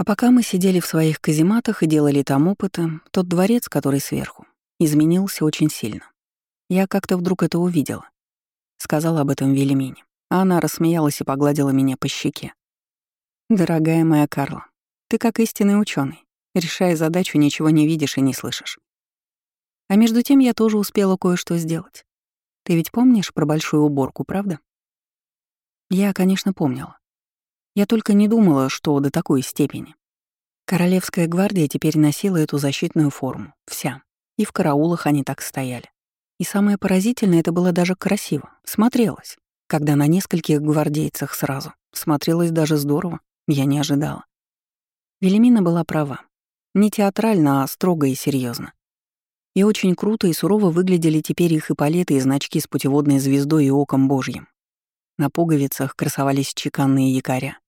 А пока мы сидели в своих казематах и делали там опыты, тот дворец, который сверху, изменился очень сильно. Я как-то вдруг это увидела. Сказала об этом Велимине. А она рассмеялась и погладила меня по щеке. «Дорогая моя Карла, ты как истинный ученый, Решая задачу, ничего не видишь и не слышишь. А между тем я тоже успела кое-что сделать. Ты ведь помнишь про большую уборку, правда? Я, конечно, помнила. Я только не думала, что до такой степени. Королевская гвардия теперь носила эту защитную форму. Вся. И в караулах они так стояли. И самое поразительное, это было даже красиво. Смотрелось. Когда на нескольких гвардейцах сразу. Смотрелось даже здорово. Я не ожидала. Велимина была права. Не театрально, а строго и серьезно. И очень круто и сурово выглядели теперь их эполеты и значки с путеводной звездой и оком божьим. На пуговицах красовались чеканные якоря,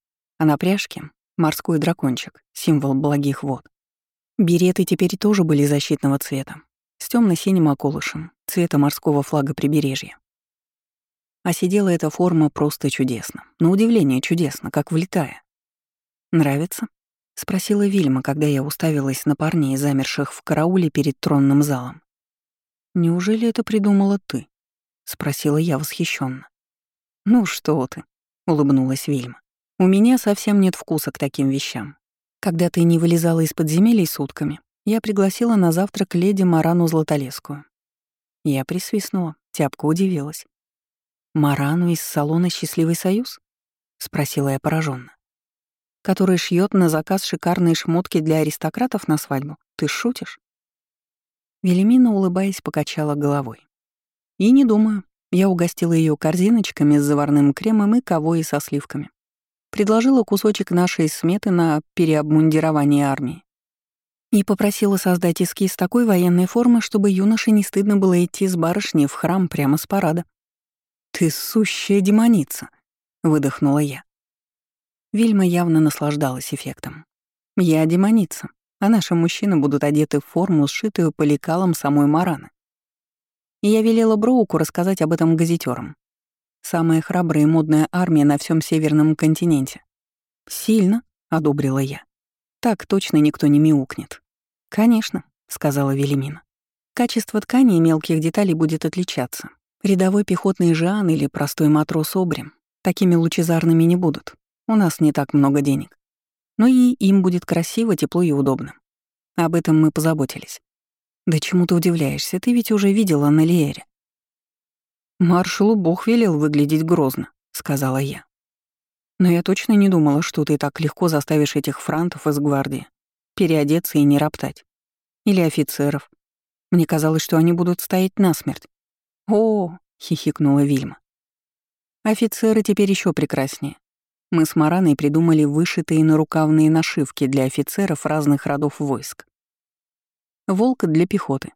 а на пряжке — морской дракончик, символ благих вод. Береты теперь тоже были защитного цвета, с темно синим околышем, цвета морского флага прибережья. А сидела эта форма просто чудесно, на удивление чудесно, как влетая. «Нравится?» — спросила Вильма, когда я уставилась на парней, замерших в карауле перед тронным залом. «Неужели это придумала ты?» — спросила я восхищенно. «Ну что ты», — улыбнулась Вильма. «У меня совсем нет вкуса к таким вещам. Когда ты не вылезала из подземелий сутками, я пригласила на завтрак леди Марану Златолесскую. Я присвистнула, тяпка удивилась. «Марану из салона «Счастливый союз»?» — спросила я пораженно. «Который шьет на заказ шикарные шмотки для аристократов на свадьбу? Ты шутишь?» Велимина, улыбаясь, покачала головой. «И не думаю. Я угостила ее корзиночками с заварным кремом и ковой со сливками. Предложила кусочек нашей сметы на переобмундирование армии. И попросила создать эскиз такой военной формы, чтобы юноше не стыдно было идти с барышней в храм прямо с парада. «Ты сущая демоница», — выдохнула я. Вильма явно наслаждалась эффектом. «Я демоница, а наши мужчины будут одеты в форму, сшитую по лекалам самой Мараны и я велела Броуку рассказать об этом газетерам. Самая храбрая и модная армия на всем северном континенте. «Сильно», — одобрила я. «Так точно никто не мяукнет». «Конечно», — сказала Велимина. «Качество ткани и мелких деталей будет отличаться. Рядовой пехотный Жан или простой матрос Обрем такими лучезарными не будут. У нас не так много денег. Но и им будет красиво, тепло и удобно. Об этом мы позаботились. «Да чему ты удивляешься? Ты ведь уже видела на Лиэре». «Маршалу Бог велел выглядеть грозно», — сказала я. «Но я точно не думала, что ты так легко заставишь этих франтов из гвардии переодеться и не роптать. Или офицеров. Мне казалось, что они будут стоять насмерть». «О!» — хихикнула Вильма. «Офицеры теперь еще прекраснее. Мы с Мараной придумали вышитые нарукавные нашивки для офицеров разных родов войск волк для пехоты,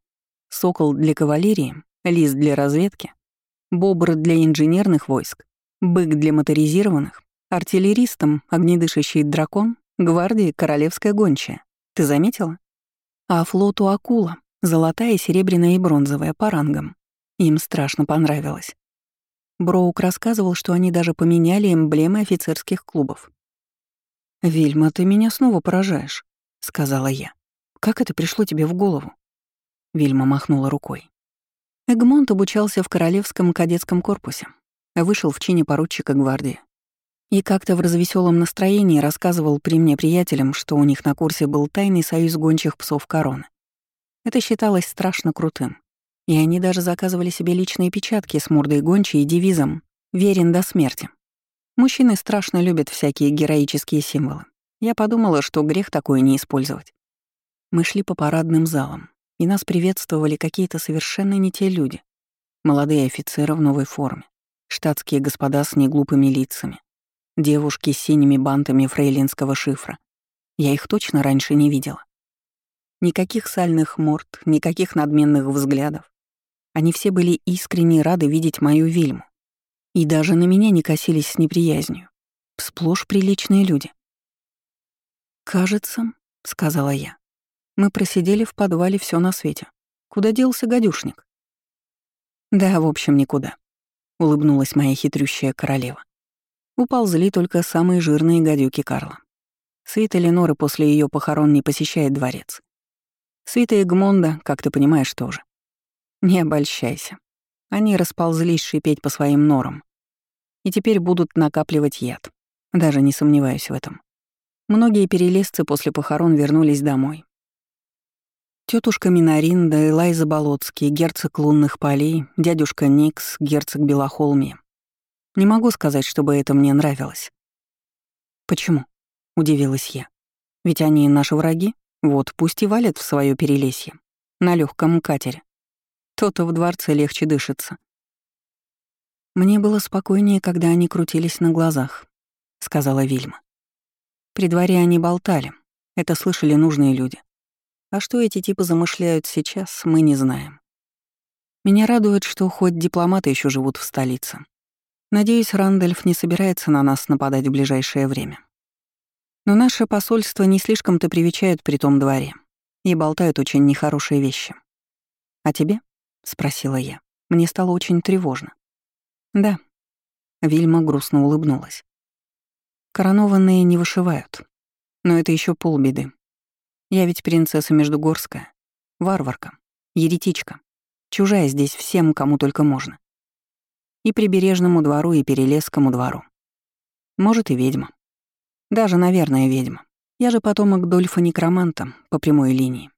сокол для кавалерии, лис для разведки, бобр для инженерных войск, бык для моторизированных, артиллеристам огнедышащий дракон, гвардии королевская гончая. Ты заметила? А флоту акула, золотая, серебряная и бронзовая по рангам. Им страшно понравилось. Броук рассказывал, что они даже поменяли эмблемы офицерских клубов. «Вильма, ты меня снова поражаешь», — сказала я. Как это пришло тебе в голову?» Вильма махнула рукой. Эгмонт обучался в Королевском кадетском корпусе, вышел в чине поручика гвардии. И как-то в развеселом настроении рассказывал при мне приятелям, что у них на курсе был тайный союз гончих псов короны. Это считалось страшно крутым. И они даже заказывали себе личные печатки с мордой гончей и девизом «Верен до смерти». Мужчины страшно любят всякие героические символы. Я подумала, что грех такое не использовать. Мы шли по парадным залам, и нас приветствовали какие-то совершенно не те люди. Молодые офицеры в новой форме, штатские господа с неглупыми лицами, девушки с синими бантами фрейлинского шифра. Я их точно раньше не видела. Никаких сальных морд, никаких надменных взглядов. Они все были искренне рады видеть мою Вильму. И даже на меня не косились с неприязнью. Сплошь приличные люди. «Кажется», — сказала я, мы просидели в подвале все на свете. Куда делся гадюшник? Да, в общем, никуда. Улыбнулась моя хитрющая королева. Уползли только самые жирные гадюки Карла. Свита Леноры после ее похорон не посещает дворец. Свита Эгмонда, как ты понимаешь, тоже. Не обольщайся. Они расползлись шипеть по своим норам. И теперь будут накапливать яд. Даже не сомневаюсь в этом. Многие перелесцы после похорон вернулись домой. Тетушка Минаринда, Элайза Болоцкий, герцог лунных полей, дядюшка Никс, герцог Белохолми. Не могу сказать, чтобы это мне нравилось. «Почему?» — удивилась я. «Ведь они наши враги, вот пусть и валят в свое перелесье. На легком катере. То-то в дворце легче дышится». «Мне было спокойнее, когда они крутились на глазах», — сказала Вильма. При дворе они болтали. Это слышали нужные люди. А что эти типы замышляют сейчас, мы не знаем. Меня радует, что хоть дипломаты еще живут в столице. Надеюсь, Рандольф не собирается на нас нападать в ближайшее время. Но наше посольство не слишком-то привечают при том дворе и болтают очень нехорошие вещи. «А тебе?» — спросила я. Мне стало очень тревожно. «Да». Вильма грустно улыбнулась. Коронованные не вышивают. Но это еще полбеды. Я ведь принцесса Междугорская, варварка, еретичка, чужая здесь всем, кому только можно. И прибережному двору, и перелесскому двору. Может, и ведьма. Даже, наверное, ведьма. Я же потомок Дольфа Некроманта по прямой линии.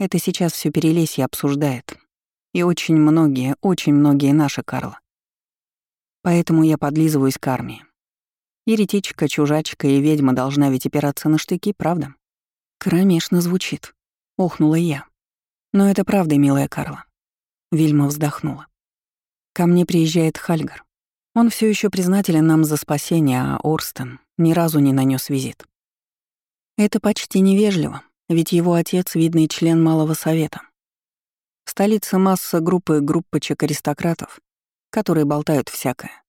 Это сейчас все перелесье обсуждает. И очень многие, очень многие наши, Карла. Поэтому я подлизываюсь к армии. Еретичка, чужачка и ведьма должна ведь опираться на штыки, правда? Кромешно звучит. Охнула я. Но это правда, милая Карла. Вильма вздохнула. Ко мне приезжает Хальгар. Он все еще признателен нам за спасение, а Орстен ни разу не нанес визит. Это почти невежливо, ведь его отец — видный член Малого Совета. В столице масса группы группочек аристократов, которые болтают всякое.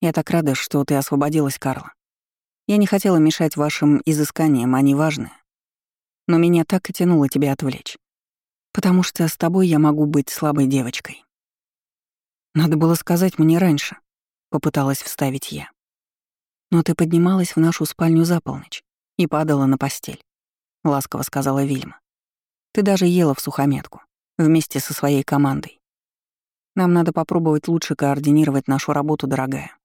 Я так рада, что ты освободилась, Карла. Я не хотела мешать вашим изысканиям, они важны. Но меня так и тянуло тебя отвлечь. Потому что с тобой я могу быть слабой девочкой. Надо было сказать мне раньше, попыталась вставить я. Но ты поднималась в нашу спальню за полночь и падала на постель, ласково сказала Вильма. Ты даже ела в сухометку вместе со своей командой. Нам надо попробовать лучше координировать нашу работу, дорогая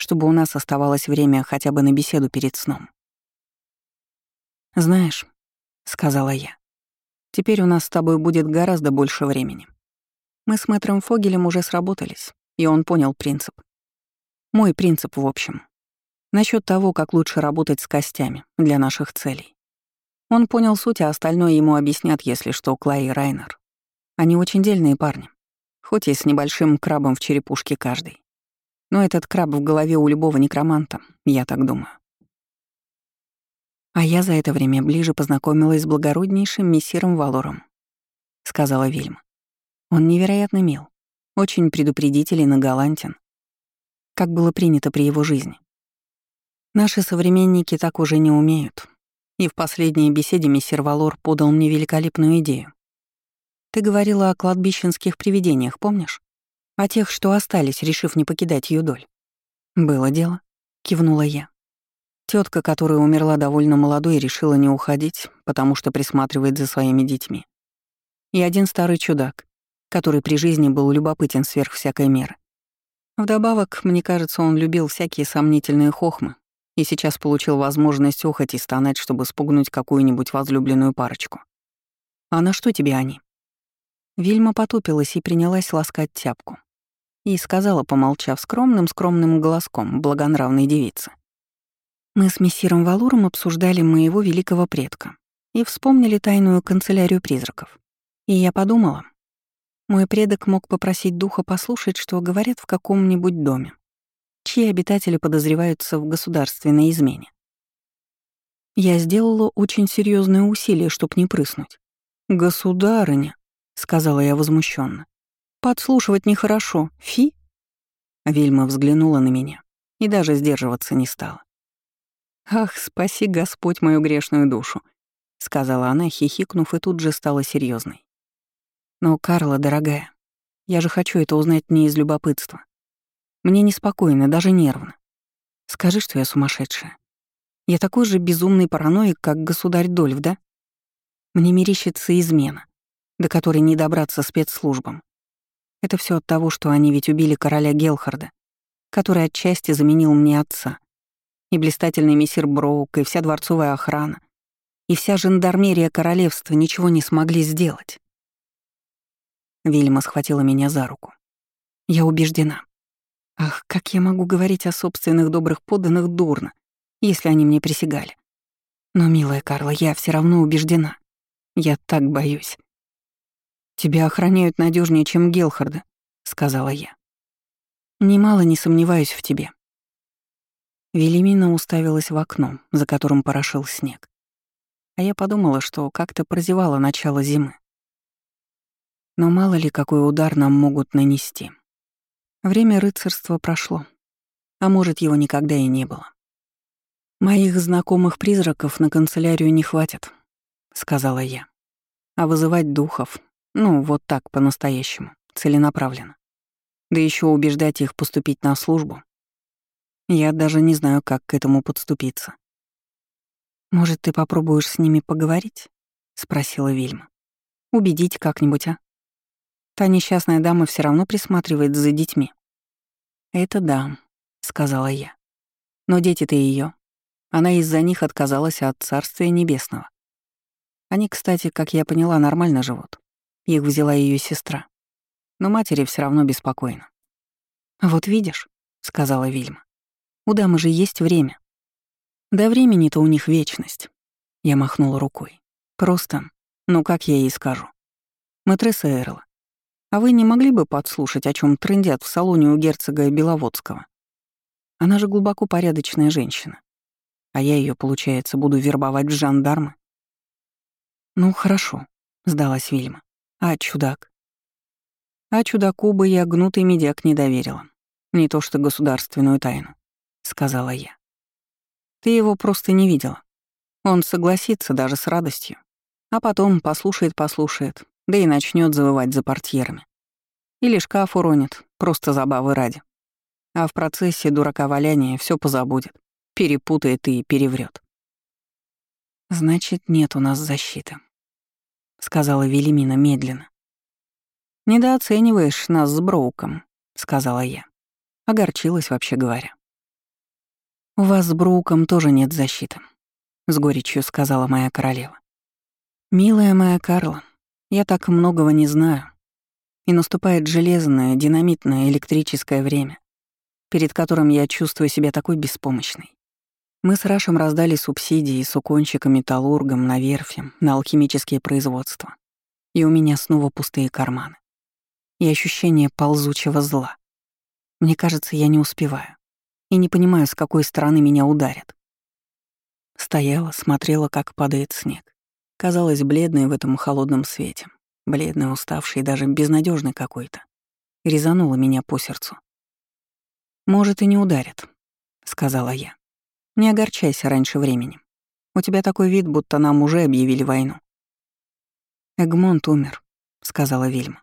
чтобы у нас оставалось время хотя бы на беседу перед сном. «Знаешь», — сказала я, — «теперь у нас с тобой будет гораздо больше времени. Мы с мэтром Фогелем уже сработались, и он понял принцип. Мой принцип, в общем. насчет того, как лучше работать с костями для наших целей. Он понял суть, а остальное ему объяснят, если что, Клай и Райнер. Они очень дельные парни, хоть и с небольшим крабом в черепушке каждый. Но этот краб в голове у любого некроманта, я так думаю. А я за это время ближе познакомилась с благороднейшим мессиром Валором, сказала Вильма. Он невероятно мил, очень предупредителен и галантен, как было принято при его жизни. Наши современники так уже не умеют. И в последней беседе мессир Валор подал мне великолепную идею. Ты говорила о кладбищенских привидениях, помнишь? О тех, что остались, решив не покидать ее доль. «Было дело», — кивнула я. Тетка, которая умерла довольно молодой, решила не уходить, потому что присматривает за своими детьми. И один старый чудак, который при жизни был любопытен сверх всякой меры. Вдобавок, мне кажется, он любил всякие сомнительные хохмы и сейчас получил возможность охоть и стонать, чтобы спугнуть какую-нибудь возлюбленную парочку. «А на что тебе они?» Вильма потупилась и принялась ласкать тяпку и сказала, помолчав скромным-скромным голоском благонравной девицы. Мы с мессиром Валуром обсуждали моего великого предка и вспомнили тайную канцелярию призраков. И я подумала, мой предок мог попросить духа послушать, что говорят в каком-нибудь доме, чьи обитатели подозреваются в государственной измене. Я сделала очень серьезное усилие, чтобы не прыснуть. «Государыня», — сказала я возмущенно, Подслушивать нехорошо. Фи?» Вильма взглянула на меня и даже сдерживаться не стала. «Ах, спаси Господь мою грешную душу», — сказала она, хихикнув, и тут же стала серьезной. «Но, Карла, дорогая, я же хочу это узнать не из любопытства. Мне неспокойно, даже нервно. Скажи, что я сумасшедшая. Я такой же безумный параноик, как государь Дольф, да? Мне мерещится измена, до которой не добраться спецслужбам. Это все от того, что они ведь убили короля Гелхарда, который отчасти заменил мне отца. И блистательный мессир Броук, и вся дворцовая охрана, и вся жандармерия королевства ничего не смогли сделать. Вильма схватила меня за руку. Я убеждена. Ах, как я могу говорить о собственных добрых подданных дурно, если они мне присягали. Но, милая Карла, я все равно убеждена. Я так боюсь. Тебя охраняют надежнее, чем Гелхарда, сказала я. Немало не сомневаюсь в тебе. Велимина уставилась в окно, за которым порошил снег. А я подумала, что как-то прозевала начало зимы. Но мало ли, какой удар нам могут нанести. Время рыцарства прошло, а может, его никогда и не было. «Моих знакомых призраков на канцелярию не хватит», — сказала я. «А вызывать духов, ну, вот так, по-настоящему, целенаправленно. Да еще убеждать их поступить на службу. Я даже не знаю, как к этому подступиться». «Может, ты попробуешь с ними поговорить?» — спросила Вильма. «Убедить как-нибудь, а? Та несчастная дама все равно присматривает за детьми». «Это да», — сказала я. «Но дети-то ее она из-за них отказалась от Царствия Небесного. Они, кстати, как я поняла, нормально живут. Их взяла ее сестра. Но матери все равно беспокойно. «Вот видишь», — сказала Вильма, — «у дамы же есть время». «Да времени-то у них вечность», — я махнула рукой. «Просто, ну как я ей скажу? Матресса Эрла, а вы не могли бы подслушать, о чем трындят в салоне у герцога Беловодского? Она же глубоко порядочная женщина. А я ее, получается, буду вербовать в жандармы? Ну, хорошо, сдалась Вильма. А чудак? А чудаку бы я гнутый медяк не доверила. Не то что государственную тайну, сказала я. Ты его просто не видела. Он согласится даже с радостью. А потом послушает-послушает, да и начнет завывать за портьерами. Или шкаф уронит, просто забавы ради. А в процессе дурака валяния все позабудет перепутает и переврет. «Значит, нет у нас защиты», — сказала Велимина медленно. «Недооцениваешь нас с Броуком», — сказала я. Огорчилась, вообще говоря. «У вас с Броуком тоже нет защиты», — с горечью сказала моя королева. «Милая моя Карла, я так многого не знаю. И наступает железное, динамитное электрическое время, перед которым я чувствую себя такой беспомощной. Мы с Рашем раздали субсидии суконщикам, металлургам на верфи, на алхимические производства. И у меня снова пустые карманы. И ощущение ползучего зла. Мне кажется, я не успеваю. И не понимаю, с какой стороны меня ударят. Стояла, смотрела, как падает снег. Казалось бледной в этом холодном свете. Бледной, уставшей, даже безнадежной какой-то. Резанула меня по сердцу. «Может, и не ударят», — сказала я. Не огорчайся раньше времени. У тебя такой вид, будто нам уже объявили войну». «Эгмонт умер», — сказала Вильма.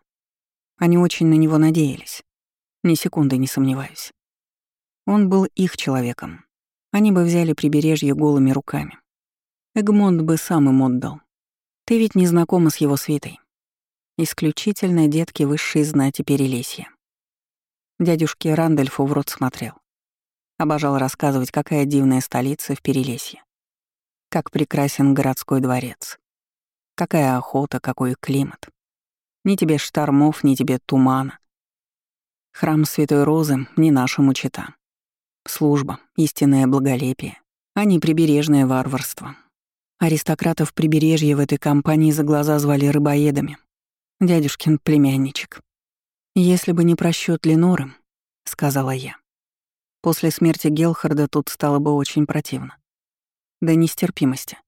Они очень на него надеялись. Ни секунды не сомневаюсь. Он был их человеком. Они бы взяли прибережье голыми руками. Эгмонт бы сам им отдал. Ты ведь не знакома с его свитой. Исключительно детки высшей знати Перелесья. Дядюшке Рандольфу в рот смотрел. Обожал рассказывать, какая дивная столица в Перелесье. Как прекрасен городской дворец. Какая охота, какой климат. Ни тебе штормов, ни тебе тумана. Храм Святой Розы не нашему чита. Служба, истинное благолепие, а не прибережное варварство. Аристократов прибережья в этой компании за глаза звали рыбоедами. Дядюшкин племянничек. «Если бы не просчет Леноры», — сказала я, После смерти Гелхарда тут стало бы очень противно. До нестерпимости.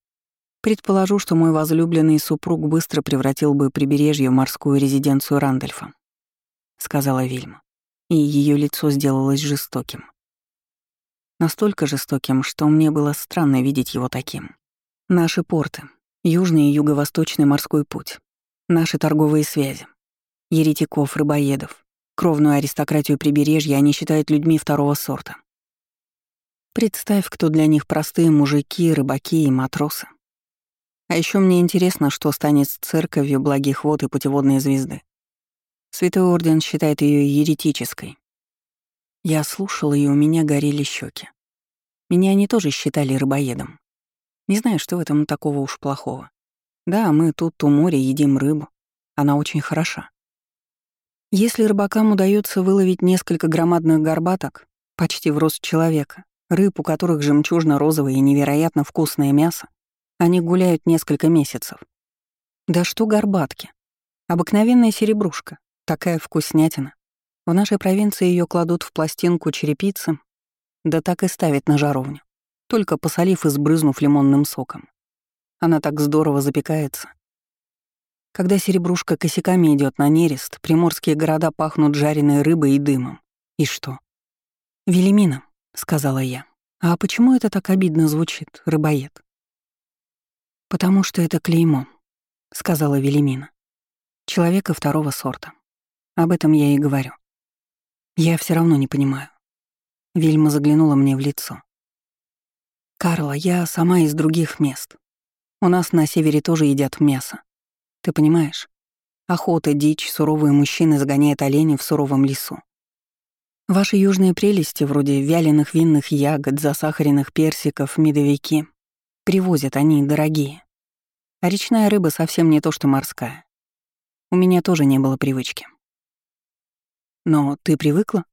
Предположу, что мой возлюбленный супруг быстро превратил бы прибережье в морскую резиденцию Рандольфа, сказала Вильма, и ее лицо сделалось жестоким. Настолько жестоким, что мне было странно видеть его таким. Наши порты, южный и юго-восточный морской путь, наши торговые связи, еретиков, рыбоедов, Кровную аристократию прибережья они считают людьми второго сорта. Представь, кто для них простые мужики, рыбаки и матросы. А еще мне интересно, что станет с церковью благих вод и путеводной звезды. Святой Орден считает ее еретической. Я слушала, и у меня горели щеки. Меня они тоже считали рыбоедом. Не знаю, что в этом такого уж плохого. Да, мы тут у моря едим рыбу. Она очень хороша. Если рыбакам удается выловить несколько громадных горбаток, почти в рост человека, рыб, у которых жемчужно-розовое и невероятно вкусное мясо, они гуляют несколько месяцев. Да что горбатки? Обыкновенная серебрушка, такая вкуснятина. В нашей провинции ее кладут в пластинку черепицы, да так и ставят на жаровню, только посолив и сбрызнув лимонным соком. Она так здорово запекается. Когда серебрушка косяками идет на нерест, приморские города пахнут жареной рыбой и дымом. И что? «Велимина», — сказала я. «А почему это так обидно звучит, рыбоед?» «Потому что это клеймо», — сказала Велимина. «Человека второго сорта. Об этом я и говорю. Я все равно не понимаю». Вильма заглянула мне в лицо. «Карла, я сама из других мест. У нас на севере тоже едят мясо. Ты понимаешь? Охота, дичь, суровые мужчины загоняют оленей в суровом лесу. Ваши южные прелести, вроде вяленых винных ягод, засахаренных персиков, медовики, привозят они дорогие. А речная рыба совсем не то, что морская. У меня тоже не было привычки. Но ты привыкла?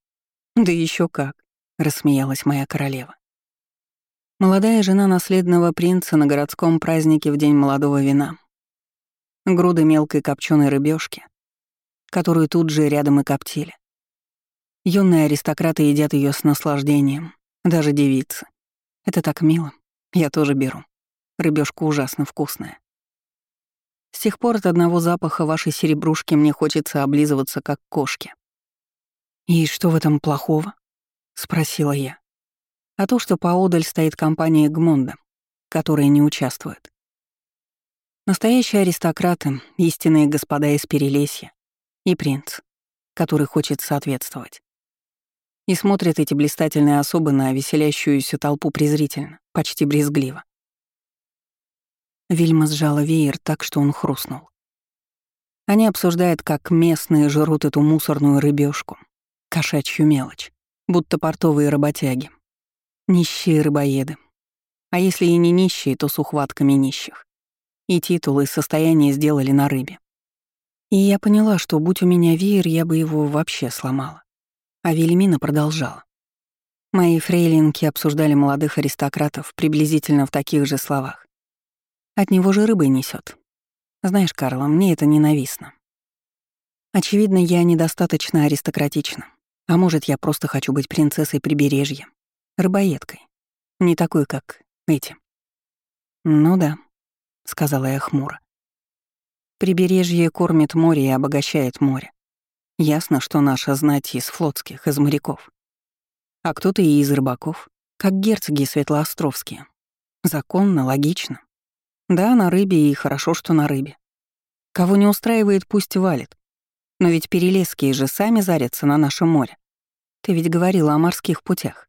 Да еще как, рассмеялась моя королева. Молодая жена наследного принца на городском празднике в день молодого вина. Груды мелкой копченой рыбешки, которую тут же рядом и коптили. Юные аристократы едят ее с наслаждением, даже девицы. Это так мило. Я тоже беру. Рыбешка ужасно вкусная. С тех пор от одного запаха вашей серебрушки мне хочется облизываться, как кошки. «И что в этом плохого?» — спросила я а то, что поодаль стоит компания Гмонда, которая не участвует. Настоящие аристократы, истинные господа из Перелесья и принц, который хочет соответствовать. И смотрят эти блистательные особы на веселящуюся толпу презрительно, почти брезгливо. Вильма сжала веер так, что он хрустнул. Они обсуждают, как местные жрут эту мусорную рыбешку, кошачью мелочь, будто портовые работяги, Нищие рыбоеды. А если и не нищие, то с ухватками нищих. И титулы, и состояние сделали на рыбе. И я поняла, что будь у меня веер, я бы его вообще сломала. А Вельмина продолжала. Мои фрейлинки обсуждали молодых аристократов приблизительно в таких же словах. От него же рыбой несет. Знаешь, Карла, мне это ненавистно. Очевидно, я недостаточно аристократична. А может, я просто хочу быть принцессой прибережья, Рыбоедкой. Не такой, как эти. «Ну да», — сказала я хмуро. «Прибережье кормит море и обогащает море. Ясно, что наша знать из флотских, из моряков. А кто-то и из рыбаков, как герцоги Светлоостровские. Законно, логично. Да, на рыбе и хорошо, что на рыбе. Кого не устраивает, пусть валит. Но ведь перелеские же сами зарятся на нашем море. Ты ведь говорила о морских путях.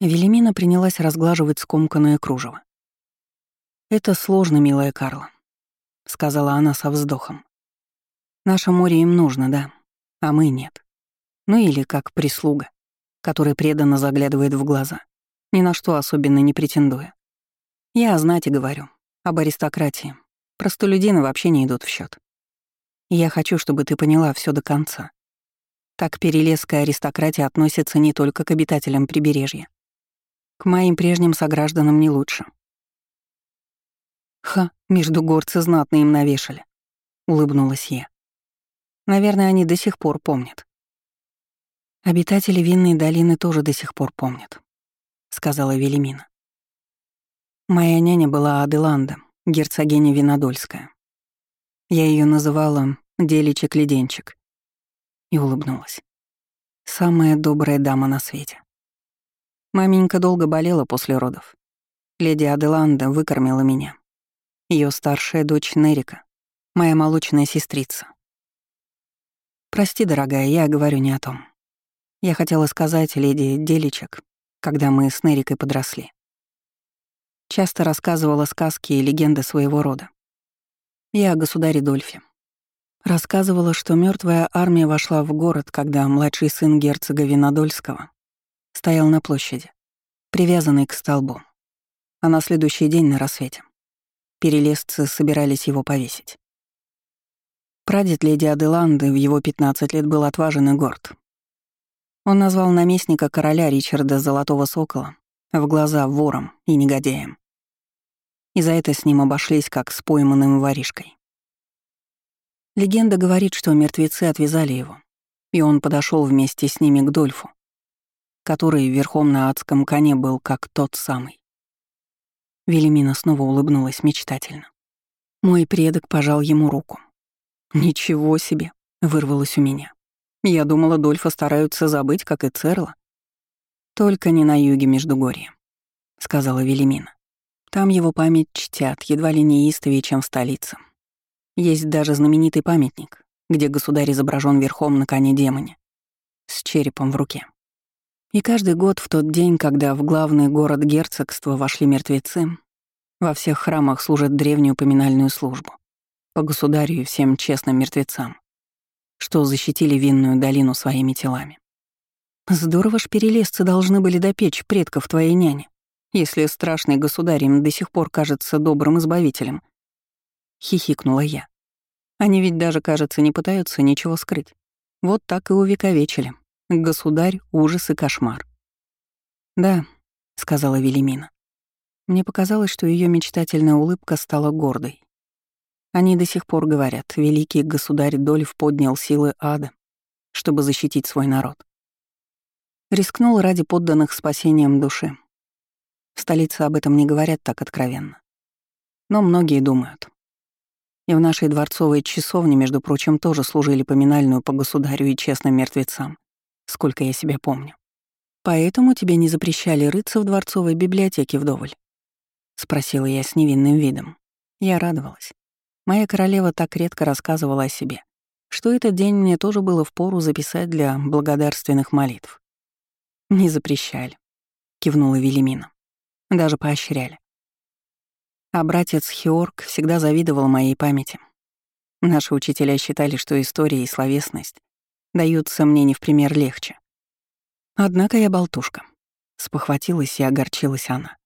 Велимина принялась разглаживать скомканное кружево. «Это сложно, милая Карла», — сказала она со вздохом. «Наше море им нужно, да, а мы нет. Ну или как прислуга, которая преданно заглядывает в глаза, ни на что особенно не претендуя. Я о знати говорю, об аристократии. Простолюдины вообще не идут в счет. Я хочу, чтобы ты поняла все до конца. Так перелесская аристократия относится не только к обитателям прибережья, к моим прежним согражданам не лучше. Ха, между горцы знатно им навешали. Улыбнулась я. Наверное, они до сих пор помнят. Обитатели Винной долины тоже до сих пор помнят, сказала Велимина. Моя няня была Аделанда, герцогиня Винодольская. Я ее называла Деличек-леденчик. И улыбнулась. Самая добрая дама на свете. Маменька долго болела после родов. Леди Аделанда выкормила меня. Ее старшая дочь Нерика, моя молочная сестрица. Прости, дорогая, я говорю не о том. Я хотела сказать, леди Деличек, когда мы с Нерикой подросли. Часто рассказывала сказки и легенды своего рода. Я о государе Дольфе. Рассказывала, что мертвая армия вошла в город, когда младший сын герцога Винодольского стоял на площади, привязанный к столбу. А на следующий день на рассвете перелезцы собирались его повесить. Прадед леди Аделанды в его 15 лет был отважен и горд. Он назвал наместника короля Ричарда Золотого Сокола в глаза вором и негодяем. И за это с ним обошлись как с пойманным воришкой. Легенда говорит, что мертвецы отвязали его, и он подошел вместе с ними к Дольфу, который верхом на адском коне был как тот самый. Велимина снова улыбнулась мечтательно. Мой предок пожал ему руку. «Ничего себе!» — вырвалось у меня. Я думала, Дольфа стараются забыть, как и Церла. «Только не на юге Междугорья», — сказала Велимина. «Там его память чтят, едва ли не истовее, чем в столице. Есть даже знаменитый памятник, где государь изображен верхом на коне-демоне, с черепом в руке. И каждый год в тот день, когда в главный город герцогства вошли мертвецы, во всех храмах служат древнюю поминальную службу по государю и всем честным мертвецам, что защитили винную долину своими телами. Здорово ж перелезцы должны были допечь предков твоей няни, если страшный государь им до сих пор кажется добрым избавителем. Хихикнула я. Они ведь даже, кажется, не пытаются ничего скрыть. Вот так и увековечили. Государь, ужас и кошмар. «Да», — сказала Велимина. Мне показалось, что ее мечтательная улыбка стала гордой. Они до сих пор говорят, великий государь Дольф поднял силы ада, чтобы защитить свой народ. Рискнул ради подданных спасением души. В столице об этом не говорят так откровенно. Но многие думают. И в нашей дворцовой часовне, между прочим, тоже служили поминальную по государю и честным мертвецам, сколько я себя помню. Поэтому тебе не запрещали рыться в дворцовой библиотеке вдоволь? Спросила я с невинным видом. Я радовалась. Моя королева так редко рассказывала о себе, что этот день мне тоже было впору записать для благодарственных молитв. «Не запрещали», — кивнула Велимина. «Даже поощряли. А братец Хиорг всегда завидовал моей памяти. Наши учителя считали, что история и словесность даются мне не в пример легче. Однако я болтушка. Спохватилась и огорчилась она.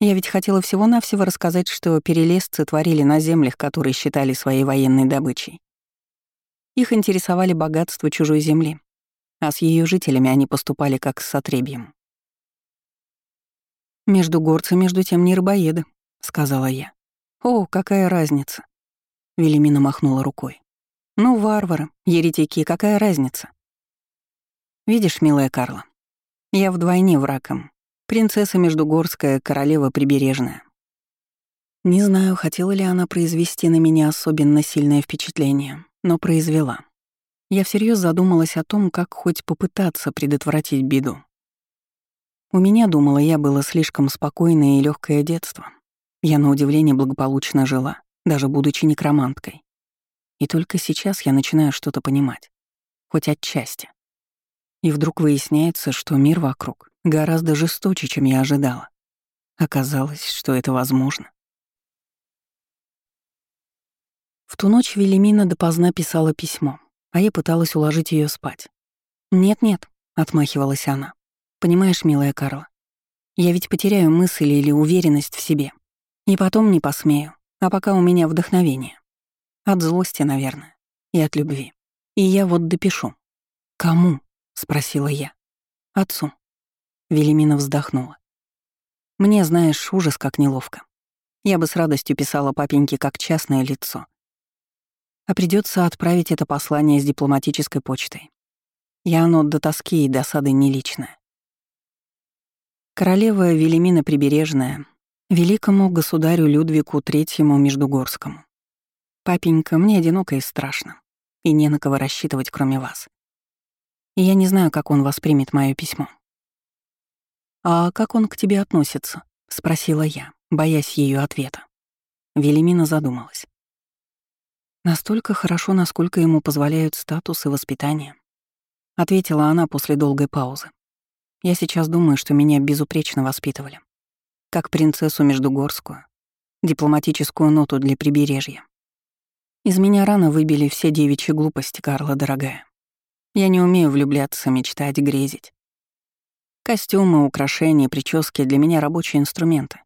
Я ведь хотела всего-навсего рассказать, что перелезцы творили на землях, которые считали своей военной добычей. Их интересовали богатства чужой земли, а с ее жителями они поступали как с отребьем. «Между горцы, между тем, не рыбоеды», — сказала я. «О, какая разница!» Велимина махнула рукой. «Ну, варвары, еретики, какая разница?» «Видишь, милая Карла, я вдвойне врагом, Принцесса Междугорская, королева Прибережная. Не знаю, хотела ли она произвести на меня особенно сильное впечатление, но произвела. Я всерьез задумалась о том, как хоть попытаться предотвратить беду. У меня, думала я, было слишком спокойное и легкое детство. Я, на удивление, благополучно жила, даже будучи некроманткой. И только сейчас я начинаю что-то понимать. Хоть отчасти. И вдруг выясняется, что мир вокруг Гораздо жесточе, чем я ожидала. Оказалось, что это возможно. В ту ночь Велимина допоздна писала письмо, а я пыталась уложить ее спать. «Нет-нет», — отмахивалась она. «Понимаешь, милая Карла, я ведь потеряю мысль или уверенность в себе. И потом не посмею, а пока у меня вдохновение. От злости, наверное, и от любви. И я вот допишу». «Кому?» — спросила я. «Отцу. Велимина вздохнула. «Мне, знаешь, ужас как неловко. Я бы с радостью писала папеньке как частное лицо. А придется отправить это послание с дипломатической почтой. И оно до тоски и досады не личное. Королева Велимина Прибережная, великому государю Людвику Третьему Междугорскому. Папенька, мне одиноко и страшно, и не на кого рассчитывать, кроме вас. И я не знаю, как он воспримет мое письмо. «А как он к тебе относится?» — спросила я, боясь ее ответа. Велимина задумалась. «Настолько хорошо, насколько ему позволяют статус и воспитание», — ответила она после долгой паузы. Я сейчас думаю, что меня безупречно воспитывали. Как принцессу Междугорскую, дипломатическую ноту для прибережья. Из меня рано выбили все девичьи глупости, Карла, дорогая. Я не умею влюбляться, мечтать, грезить. Костюмы, украшения, прически для меня рабочие инструменты.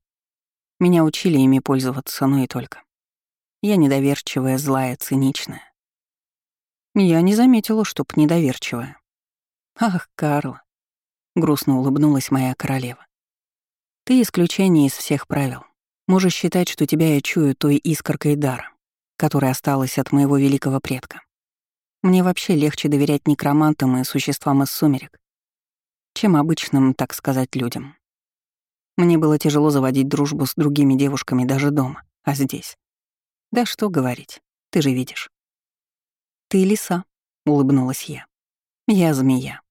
Меня учили ими пользоваться, но и только. Я недоверчивая, злая, циничная. Я не заметила, чтоб недоверчивая. Ах, Карла, грустно улыбнулась моя королева. Ты исключение из всех правил. Можешь считать, что тебя я чую той искоркой дара, которая осталась от моего великого предка. Мне вообще легче доверять некромантам и существам из сумерек, чем обычным, так сказать, людям. Мне было тяжело заводить дружбу с другими девушками даже дома, а здесь. Да что говорить, ты же видишь. Ты лиса, улыбнулась я. Я змея,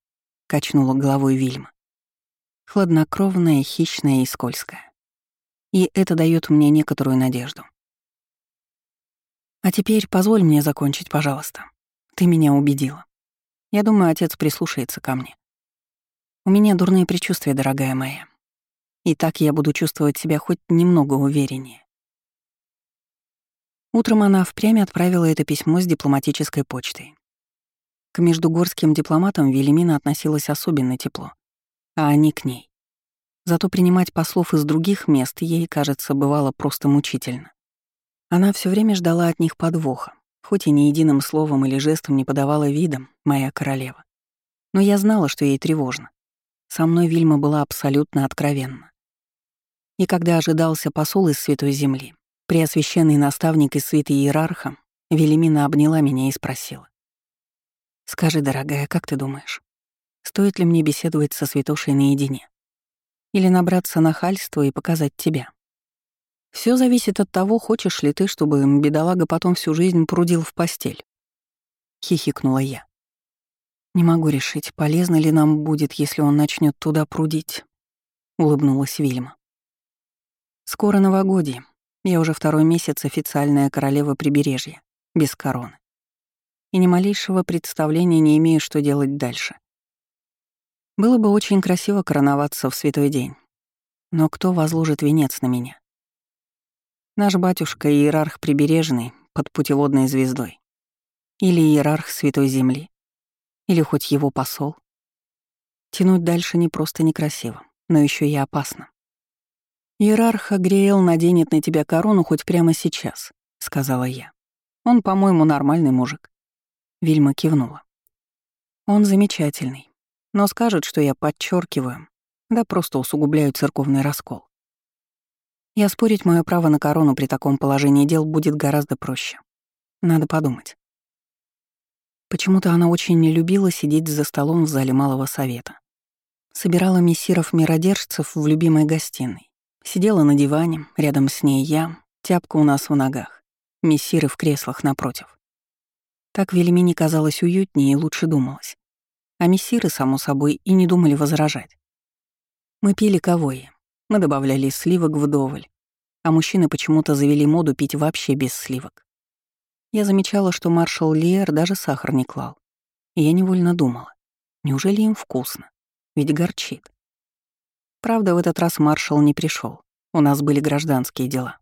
качнула головой Вильма. Хладнокровная, хищная и скользкая. И это дает мне некоторую надежду. А теперь позволь мне закончить, пожалуйста. Ты меня убедила. Я думаю, отец прислушается ко мне. У меня дурные предчувствия, дорогая моя. И так я буду чувствовать себя хоть немного увереннее. Утром она впрямь отправила это письмо с дипломатической почтой. К междугорским дипломатам Велимина относилась особенно тепло, а они к ней. Зато принимать послов из других мест ей, кажется, бывало просто мучительно. Она все время ждала от них подвоха, хоть и ни единым словом или жестом не подавала видом, моя королева. Но я знала, что ей тревожно. Со мной Вильма была абсолютно откровенна. И когда ожидался посол из Святой Земли, преосвященный наставник из святой Иерарха, Велимина обняла меня и спросила. «Скажи, дорогая, как ты думаешь, стоит ли мне беседовать со святошей наедине? Или набраться нахальства и показать тебя?» Все зависит от того, хочешь ли ты, чтобы бедолага потом всю жизнь прудил в постель. Хихикнула я. Не могу решить, полезно ли нам будет, если он начнет туда прудить. Улыбнулась Вильма. Скоро новогодие. Я уже второй месяц официальная королева прибережья, без короны. И ни малейшего представления не имею, что делать дальше. Было бы очень красиво короноваться в святой день. Но кто возложит венец на меня? Наш батюшка — иерарх Прибережный под путеводной звездой. Или иерарх Святой Земли. Или хоть его посол. Тянуть дальше не просто некрасиво, но еще и опасно. «Иерарх Агриэл наденет на тебя корону хоть прямо сейчас», — сказала я. «Он, по-моему, нормальный мужик». Вильма кивнула. «Он замечательный, но скажет, что я подчеркиваю, да просто усугубляю церковный раскол. И оспорить мое право на корону при таком положении дел будет гораздо проще. Надо подумать. Почему-то она очень не любила сидеть за столом в зале Малого Совета. Собирала мессиров-миродержцев в любимой гостиной. Сидела на диване, рядом с ней я, тяпка у нас в ногах, мессиры в креслах напротив. Так Велимине казалось уютнее и лучше думалось. А мессиры, само собой, и не думали возражать. Мы пили ковое, мы добавляли сливок вдоволь, а мужчины почему-то завели моду пить вообще без сливок. Я замечала, что маршал Лиер даже сахар не клал. И я невольно думала, неужели им вкусно? Ведь горчит. Правда, в этот раз маршал не пришел. У нас были гражданские дела.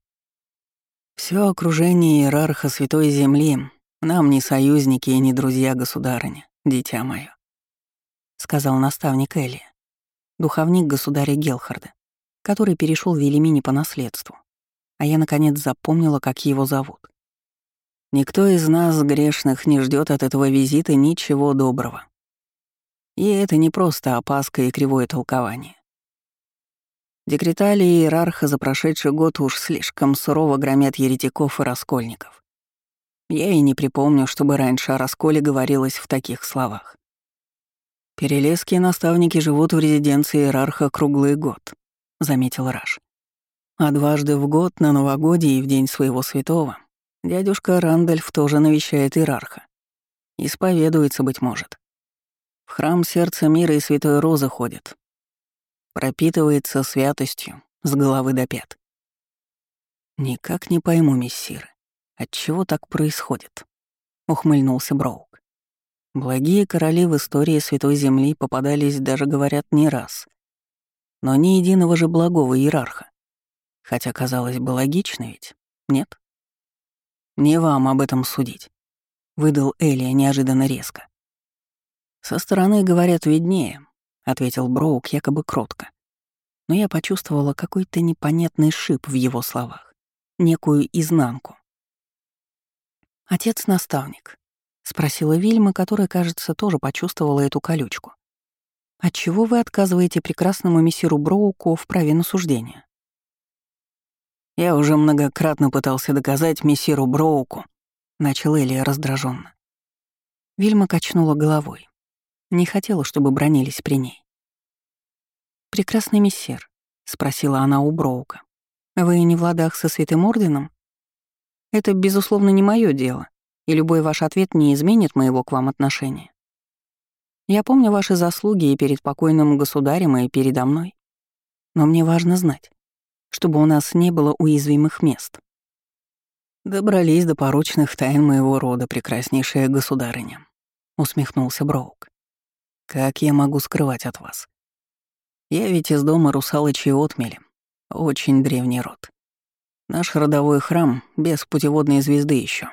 Все окружение иерарха Святой Земли нам не союзники и не друзья государыня, дитя мое, сказал наставник Элли, духовник государя Гелхарда который перешел Велимине по наследству, а я, наконец, запомнила, как его зовут. Никто из нас, грешных, не ждет от этого визита ничего доброго. И это не просто опаска и кривое толкование. Декреталии иерарха за прошедший год уж слишком сурово громят еретиков и раскольников. Я и не припомню, чтобы раньше о расколе говорилось в таких словах. Перелеские наставники живут в резиденции иерарха круглый год заметил Раш. А дважды в год, на новогодие и в день своего святого, дядюшка Рандольф тоже навещает иерарха. Исповедуется, быть может. В храм сердца мира и святой розы ходит. Пропитывается святостью с головы до пят. «Никак не пойму, мессиры, отчего так происходит?» — ухмыльнулся Броук. Благие короли в истории Святой Земли попадались даже, говорят, не раз. Но ни единого же благого иерарха. Хотя, казалось бы, логично ведь, нет? Не вам об этом судить, — выдал Элия неожиданно резко. Со стороны, говорят, виднее, — ответил Броук якобы кротко. Но я почувствовала какой-то непонятный шип в его словах, некую изнанку. «Отец-наставник», — спросила Вильма, которая, кажется, тоже почувствовала эту колючку. «Отчего вы отказываете прекрасному мессиру Броуку в праве на суждение?» «Я уже многократно пытался доказать мессиру Броуку», — начал Элия раздраженно. Вильма качнула головой. Не хотела, чтобы бронились при ней. «Прекрасный мессер», — спросила она у Броука. «Вы не в ладах со Святым Орденом? Это, безусловно, не мое дело, и любой ваш ответ не изменит моего к вам отношения. Я помню ваши заслуги и перед покойным государем, и передо мной. Но мне важно знать, чтобы у нас не было уязвимых мест. Добрались до порочных тайн моего рода, прекраснейшая государыня, усмехнулся Броук. Как я могу скрывать от вас? Я ведь из дома русалочьей отмели. Очень древний род. Наш родовой храм без путеводной звезды еще.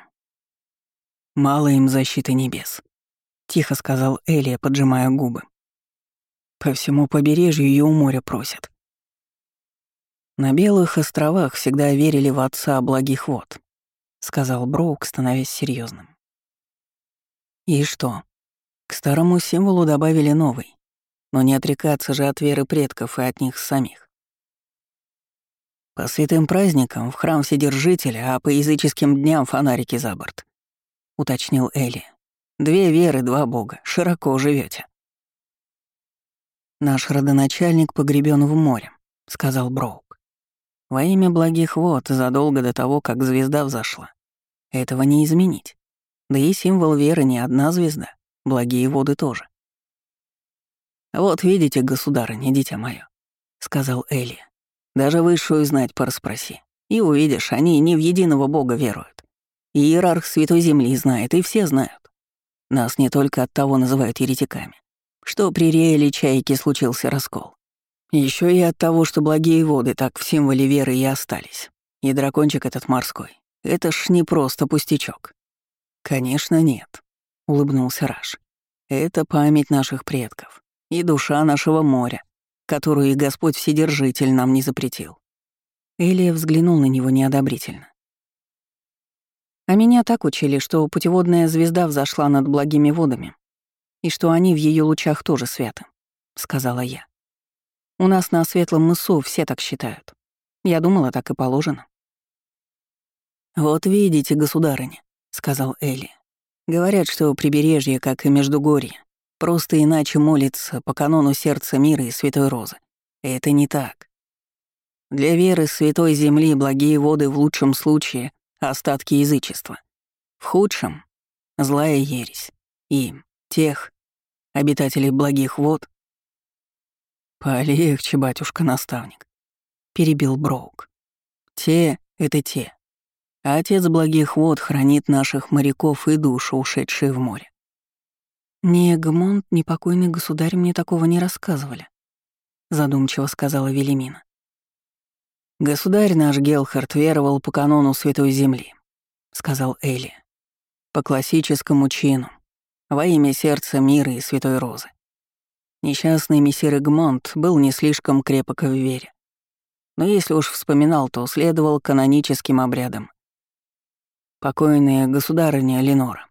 Мало им защиты небес. Тихо сказал Элия, поджимая губы. По всему побережью и у моря просят. На Белых островах всегда верили в отца благих вод, сказал Броук, становясь серьезным. И что? К старому символу добавили новый, но не отрекаться же от веры предков и от них самих. По святым праздникам в храм Вседержителя, а по языческим дням фонарики за борт, уточнил Элли. Две веры, два бога, широко живете. Наш родоначальник погребен в море, сказал Броук. Во имя благих вод задолго до того, как звезда взошла. Этого не изменить. Да и символ веры не одна звезда. Благие воды тоже. «Вот видите, государыня, дитя мое», — сказал Эли. «Даже высшую знать пораспроси. И увидишь, они не в единого бога веруют. И иерарх Святой Земли знает, и все знают. Нас не только от того называют еретиками, что при Реэле Чайке случился раскол. Еще и от того, что благие воды так в символе веры и остались. И дракончик этот морской. Это ж не просто пустячок. Конечно, нет улыбнулся Раш. Это память наших предков и душа нашего моря, которую и Господь Вседержитель нам не запретил. Элия взглянул на него неодобрительно. А меня так учили, что путеводная звезда взошла над благими водами, и что они в ее лучах тоже святы, сказала я. У нас на Светлом мысу все так считают. Я думала, так и положено. «Вот видите, государыня», — сказал Элли. Говорят, что прибережье, как и Междугорье, просто иначе молится по канону сердца мира и Святой Розы. Это не так. Для веры Святой Земли благие воды в лучшем случае — остатки язычества. В худшем — злая ересь. И тех, обитателей благих вод... «Полегче, батюшка-наставник», — перебил Броук. «Те — это те, а отец благих вод хранит наших моряков и душу, ушедшие в море. Ни Эгмонт, ни покойный государь мне такого не рассказывали, задумчиво сказала Велимина. Государь наш Гелхард веровал по канону Святой Земли, сказал Эли. По классическому чину, во имя сердца мира и Святой Розы. Несчастный мессир Эгмонт был не слишком крепок в вере. Но если уж вспоминал, то следовал каноническим обрядам Покойная государыня Ленора.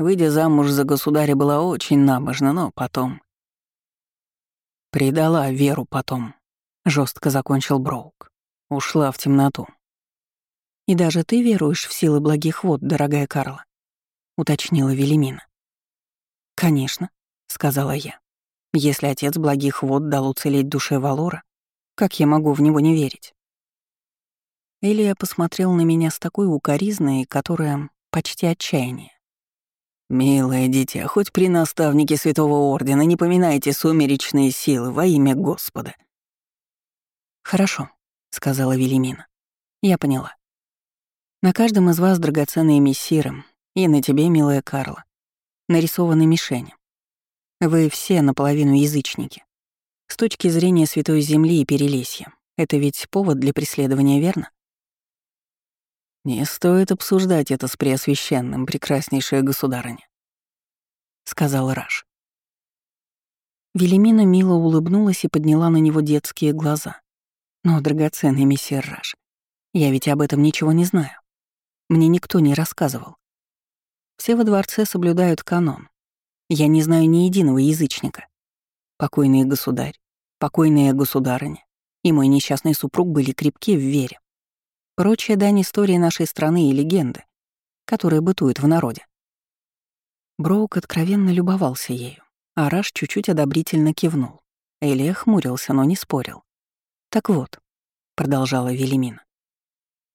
Выйдя замуж за государя, была очень набожна, но потом... Предала веру потом, жестко закончил Броук. Ушла в темноту. «И даже ты веруешь в силы благих вод, дорогая Карла?» — уточнила Велимина. «Конечно», — сказала я. «Если отец благих вод дал уцелеть душе Валора, как я могу в него не верить?» Элия посмотрел на меня с такой укоризной, которая почти отчаяние. «Милое дитя, хоть при наставнике Святого Ордена не поминайте сумеречные силы во имя Господа». «Хорошо», — сказала Велимина. «Я поняла. На каждом из вас драгоценные мессиры, и на тебе, милая Карла. нарисованы мишени. Вы все наполовину язычники. С точки зрения Святой Земли и Перелесья, это ведь повод для преследования, верно? Не стоит обсуждать это с Преосвященным, прекраснейшая государыня, — сказал Раш. Велимина мило улыбнулась и подняла на него детские глаза. «Но, драгоценный мессир Раш, я ведь об этом ничего не знаю. Мне никто не рассказывал. Все во дворце соблюдают канон. Я не знаю ни единого язычника. Покойный государь, покойная государыня и мой несчастный супруг были крепки в вере. Прочая дань истории нашей страны и легенды, которые бытуют в народе. Броук откровенно любовался ею. Араш чуть-чуть одобрительно кивнул. Элия хмурился, но не спорил. «Так вот», — продолжала Велимина,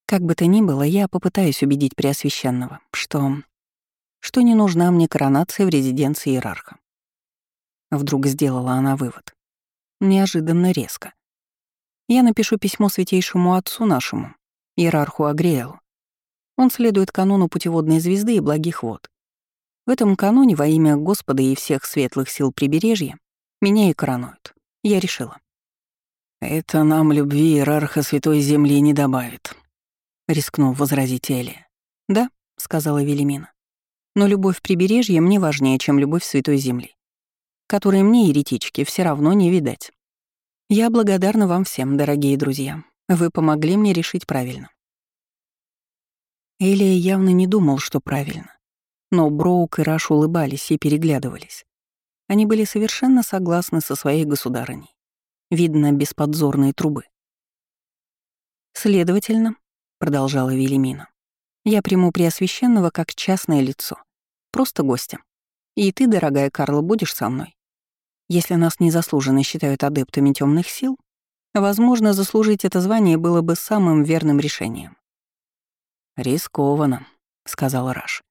«как бы то ни было, я попытаюсь убедить Преосвященного, что... что не нужна мне коронация в резиденции иерарха». Вдруг сделала она вывод. Неожиданно резко. «Я напишу письмо святейшему отцу нашему, иерарху Агриэлу. Он следует канону путеводной звезды и благих вод. В этом каноне во имя Господа и всех светлых сил прибережья меня и коронуют. Я решила. «Это нам любви иерарха Святой Земли не добавит», — рискнул возразить Элия. «Да», — сказала Велимина. «Но любовь прибережья мне важнее, чем любовь Святой Земли, которой мне, еретички, все равно не видать. Я благодарна вам всем, дорогие друзья. Вы помогли мне решить правильно». Элия явно не думал, что правильно. Но Броук и Раш улыбались и переглядывались. Они были совершенно согласны со своей государыней. Видно, без трубы. «Следовательно», — продолжала Велимина, «я приму Преосвященного как частное лицо, просто гостя. И ты, дорогая Карла, будешь со мной. Если нас незаслуженно считают адептами темных сил, возможно, заслужить это звание было бы самым верным решением». «Рискованно», — сказал Раш.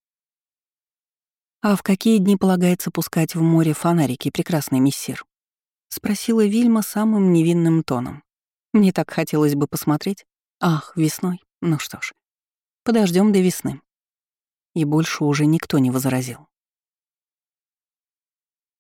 «А в какие дни полагается пускать в море фонарики, прекрасный мессир?» — спросила Вильма самым невинным тоном. «Мне так хотелось бы посмотреть. Ах, весной. Ну что ж, подождем до весны». И больше уже никто не возразил.